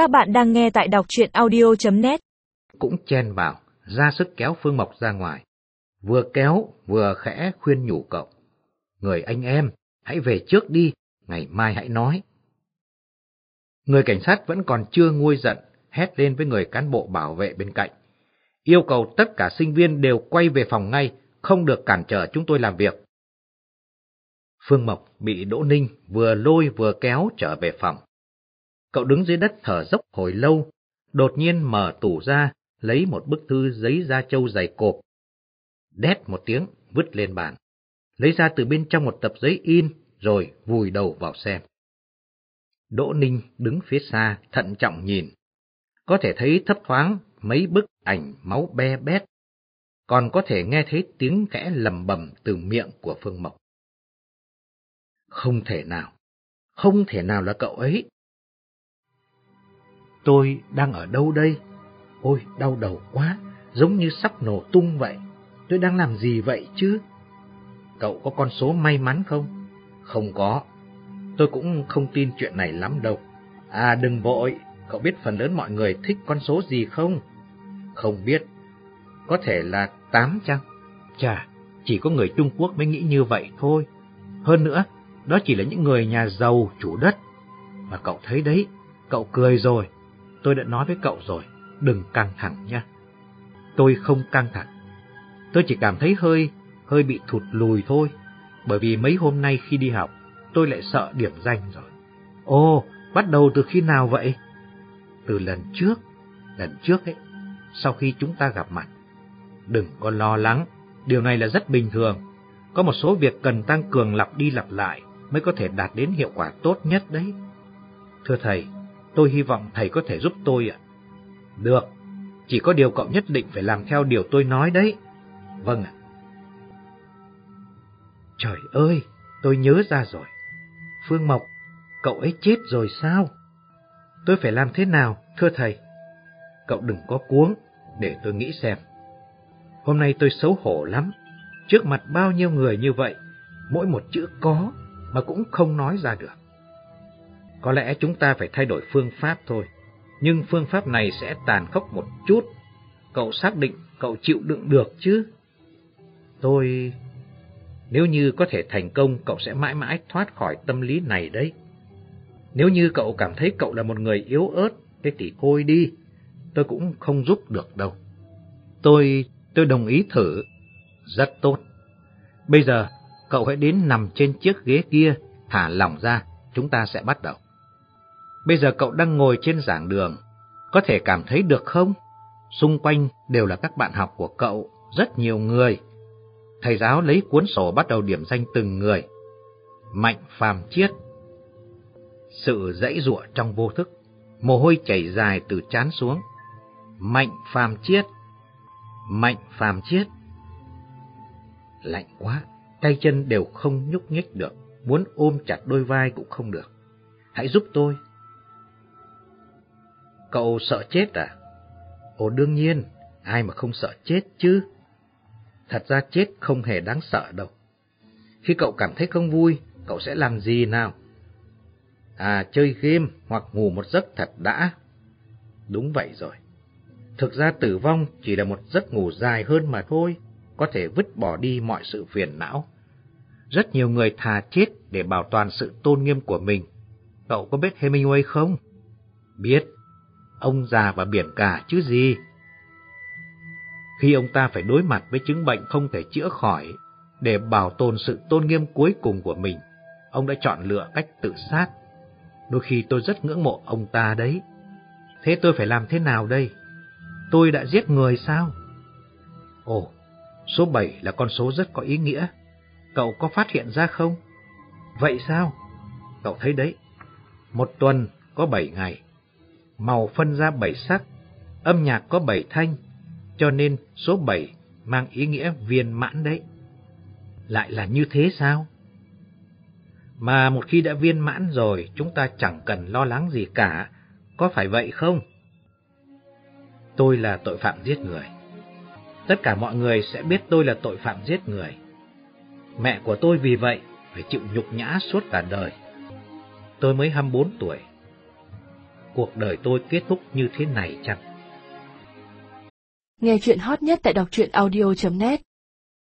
Các bạn đang nghe tại đọc chuyện audio.net Cũng chen vào, ra sức kéo Phương Mộc ra ngoài. Vừa kéo, vừa khẽ khuyên nhủ cậu. Người anh em, hãy về trước đi, ngày mai hãy nói. Người cảnh sát vẫn còn chưa nguôi giận, hét lên với người cán bộ bảo vệ bên cạnh. Yêu cầu tất cả sinh viên đều quay về phòng ngay, không được cản trở chúng tôi làm việc. Phương Mộc bị Đỗ Ninh vừa lôi vừa kéo trở về phòng. Cậu đứng dưới đất thở dốc hồi lâu, đột nhiên mở tủ ra, lấy một bức thư giấy da trâu dày cộp. Đét một tiếng, vứt lên bàn. Lấy ra từ bên trong một tập giấy in, rồi vùi đầu vào xem. Đỗ Ninh đứng phía xa, thận trọng nhìn. Có thể thấy thấp thoáng mấy bức ảnh máu be bét. Còn có thể nghe thấy tiếng kẽ lầm bầm từ miệng của Phương Mộc. Không thể nào, không thể nào là cậu ấy. Tôi đang ở đâu đây? Ôi, đau đầu quá, giống như sắp nổ tung vậy. Tôi đang làm gì vậy chứ? Cậu có con số may mắn không? Không có. Tôi cũng không tin chuyện này lắm đâu. À đừng vội, cậu biết phần lớn mọi người thích con số gì không? Không biết. Có thể là tám chăng? Chà, chỉ có người Trung Quốc mới nghĩ như vậy thôi. Hơn nữa, đó chỉ là những người nhà giàu chủ đất. Mà cậu thấy đấy, cậu cười rồi. Tôi đã nói với cậu rồi, đừng căng thẳng nha. Tôi không căng thẳng. Tôi chỉ cảm thấy hơi, hơi bị thụt lùi thôi. Bởi vì mấy hôm nay khi đi học, tôi lại sợ điểm danh rồi. Ồ, bắt đầu từ khi nào vậy? Từ lần trước, lần trước ấy, sau khi chúng ta gặp mặt. Đừng có lo lắng, điều này là rất bình thường. Có một số việc cần tăng cường lặp đi lặp lại mới có thể đạt đến hiệu quả tốt nhất đấy. Thưa thầy, tôi hy vọng thầy có thể giúp tôi ạ. Được, chỉ có điều cậu nhất định phải làm theo điều tôi nói đấy. Vâng ạ. Trời ơi, tôi nhớ ra rồi. Phương Mộc, cậu ấy chết rồi sao? Tôi phải làm thế nào, thưa thầy? Cậu đừng có cuống, để tôi nghĩ xem. Hôm nay tôi xấu hổ lắm, trước mặt bao nhiêu người như vậy, mỗi một chữ có mà cũng không nói ra được. Có lẽ chúng ta phải thay đổi phương pháp thôi, nhưng phương pháp này sẽ tàn khốc một chút. Cậu xác định cậu chịu đựng được chứ? Tôi... Nếu như có thể thành công, cậu sẽ mãi mãi thoát khỏi tâm lý này đấy. Nếu như cậu cảm thấy cậu là một người yếu ớt, thế thì thôi đi, tôi cũng không giúp được đâu. Tôi, tôi đồng ý thử. Rất tốt. Bây giờ, cậu hãy đến nằm trên chiếc ghế kia, thả lỏng ra, chúng ta sẽ bắt đầu. Bây giờ cậu đang ngồi trên giảng đường, có thể cảm thấy được không? Xung quanh đều là các bạn học của cậu, rất nhiều người. Thầy giáo lấy cuốn sổ bắt đầu điểm danh từng người. Mạnh phàm chiết. Sự dãy ruộng trong vô thức, mồ hôi chảy dài từ chán xuống. Mạnh phàm chiết. Mạnh phàm chiết. Lạnh quá, tay chân đều không nhúc nhích được, muốn ôm chặt đôi vai cũng không được. Hãy giúp tôi. Cậu sợ chết à? Ồ đương nhiên, ai mà không sợ chết chứ? Thật ra chết không hề đáng sợ đâu. Khi cậu cảm thấy không vui, cậu sẽ làm gì nào? À, chơi game hoặc ngủ một giấc thật đã. Đúng vậy rồi. Thực ra tử vong chỉ là một giấc ngủ dài hơn mà thôi, có thể vứt bỏ đi mọi sự phiền não. Rất nhiều người thà chết để bảo toàn sự tôn nghiêm của mình. Cậu có biết Hemingway không? Biết. Ông già và biển cả chứ gì. Khi ông ta phải đối mặt với chứng bệnh không thể chữa khỏi, để bảo tồn sự tôn nghiêm cuối cùng của mình, ông đã chọn lựa cách tự sát. Đôi khi tôi rất ngưỡng mộ ông ta đấy. Thế tôi phải làm thế nào đây? Tôi đã giết người sao? Ồ, số 7 là con số rất có ý nghĩa. Cậu có phát hiện ra không? Vậy sao? Cậu thấy đấy, một tuần có 7 ngày, màu phân ra bảy sắc, âm nhạc có bảy thanh, cho nên số bảy mang ý nghĩa viên mãn đấy. Lại là như thế sao? Mà một khi đã viên mãn rồi, chúng ta chẳng cần lo lắng gì cả, có phải vậy không? Tôi là tội phạm giết người. Tất cả mọi người sẽ biết tôi là tội phạm giết người. Mẹ của tôi vì vậy phải chịu nhục nhã suốt cả đời. Tôi mới 24 tuổi cuộc đời tôi kết thúc như thế này chăng? Nghe chuyện hot nhất tại đọc truyện audio.net